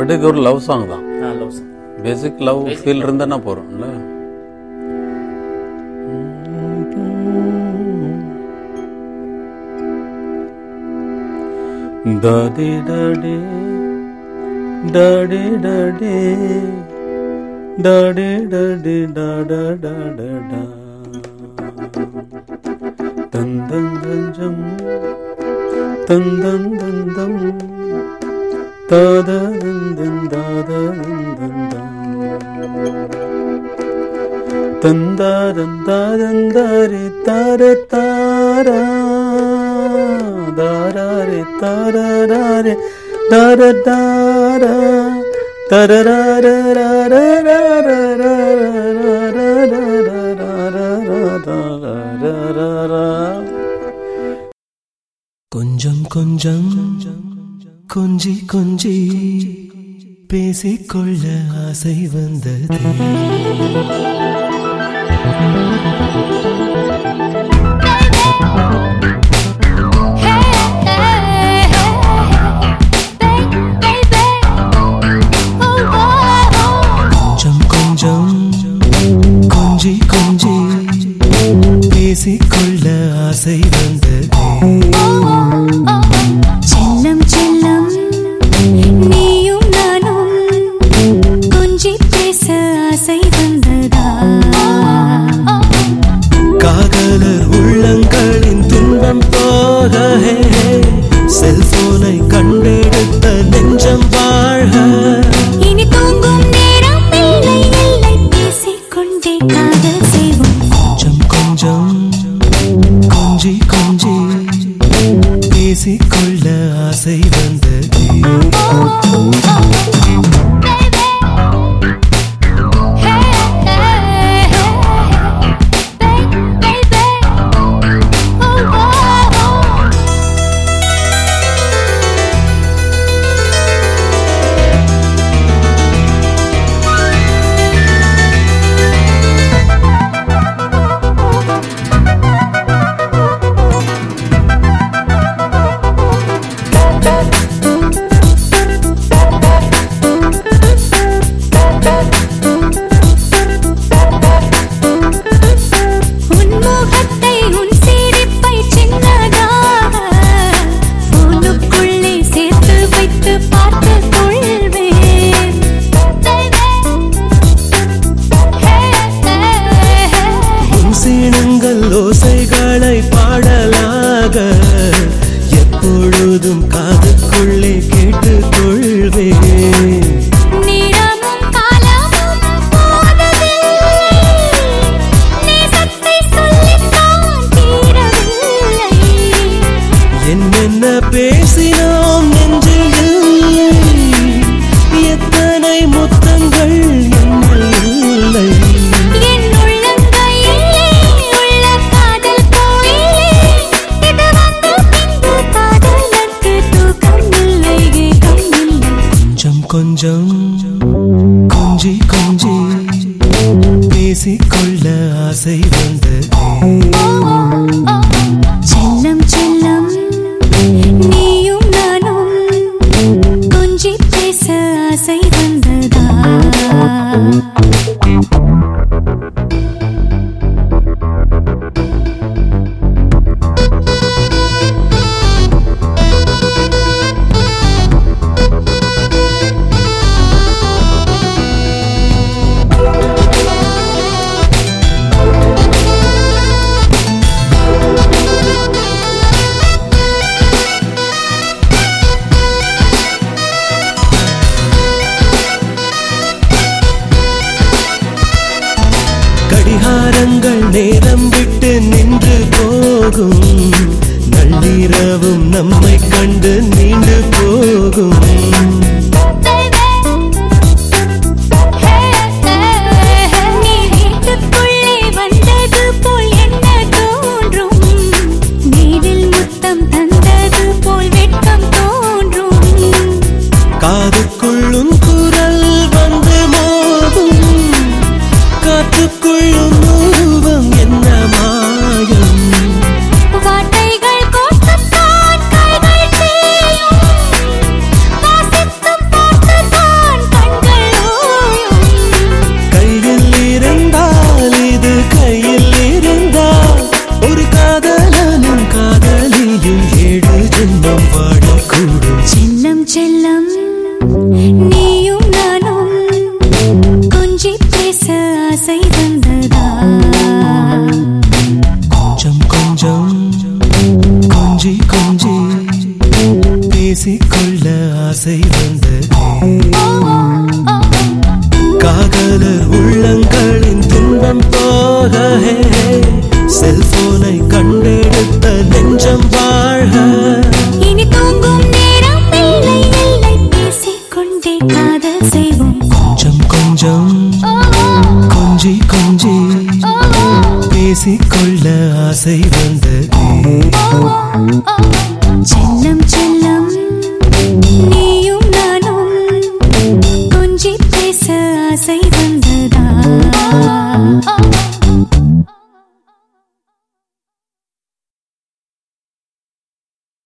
But இது ஒரு love song தான். Love song basic love feel இருந்தா போறோம்ல daddy daddy daddy daddy daddy daddy Tata டாடா டா. தந்தம் தஞ்சம் தந்தம் தந்தம். தாதந்தம் தாதந்தம் தந்தாதந்தாதந்தாரி தார தாரா தாராரே தாராரே தார தாரா கொஞ்சம் கொஞ்சம் கொஞ்சி கொஞ்சி பேசிக்கொள்ள ஆசை வந்தது. Oh காதலர் சீனங்கள் பாடலாக. பேசிக்கொள்ள ஆசை வந்தது. நேரம் விட்டு நின்று போகும். நள்ளிரவும் நம்மை கண்டு நீண்டு போகும். நாடும் கூடும். செல்லம் செல்லம் நீயும் நானும் கொஞ்சி பேச ஆசை வந்ததா கொஞ்சம் கொஞ்சம் கொஞ்சி கொஞ்சி பேசிக்கொள்ள ஆசை வந்ததே. காதலர் உள்ளங்களின் துன்பம் போகவே கொஞ்சி கொஞ்சி. பேசிக்கொள்ள ஆசை வந்தது. சின்னம்